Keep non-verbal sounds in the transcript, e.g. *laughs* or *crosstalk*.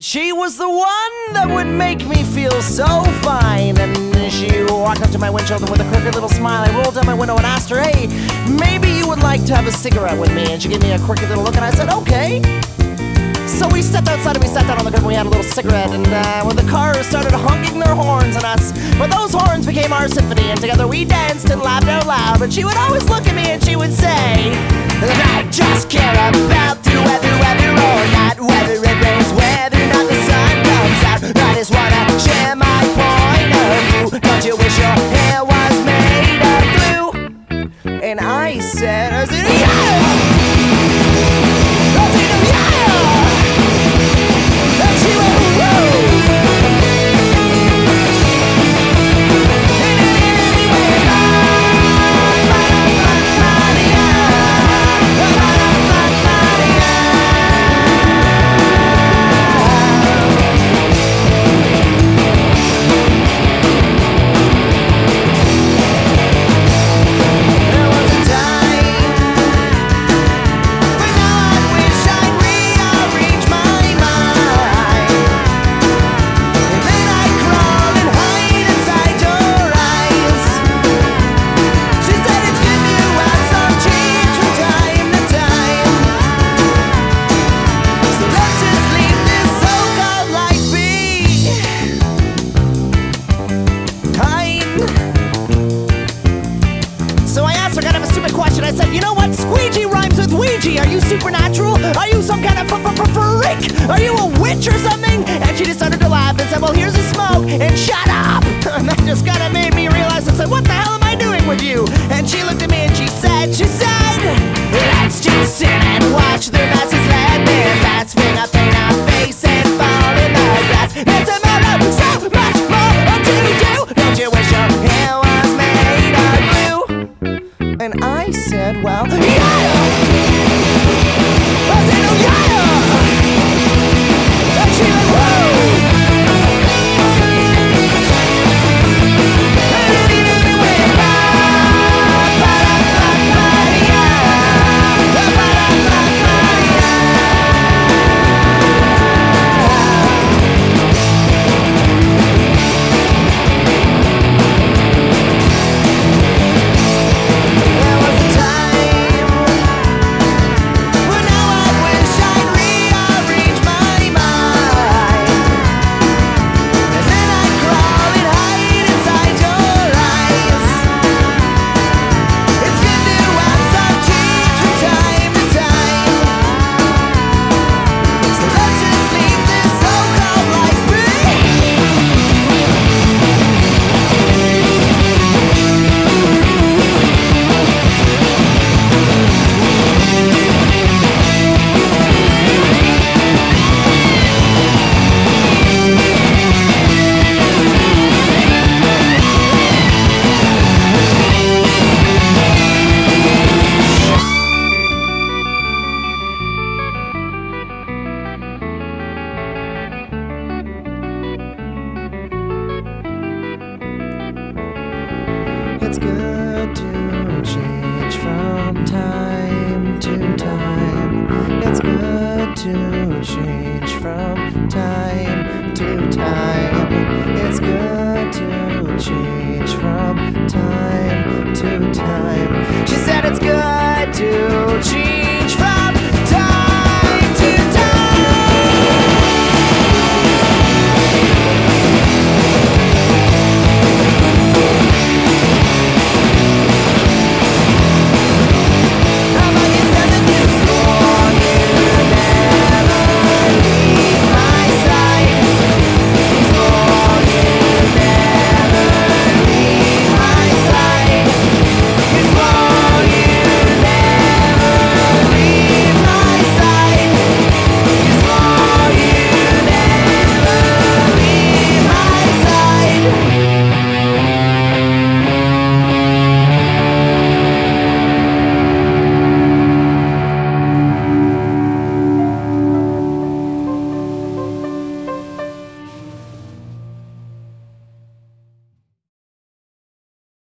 She was the one that would make me feel so fine. And she walked up to my windshield and with a crooked little smile, I rolled down my window and asked her, Hey, maybe you would like to have a cigarette with me? And she gave me a crooked little look, and I said, Okay. So we stepped outside and we sat down on the curb and we had a little cigarette. And uh, when the cars started honking their horns at us, but those horns became our symphony, and together we danced and laughed out loud. But she would always look at me and she would say, I just care about said, I supernatural? Are you some kind of f- f- freak? Are you a witch or something? And she just started to laugh and said, well, here's a smoke and shut up. *laughs* And that just kind of made me realize and said, what the hell am I doing with you? And she looked at me and she said, she said, let's just sit and watch the masses let their bats swing up in our face and fall in the grass. So much more do. Don't you wish your made of? And I said, well, yeah! change from time.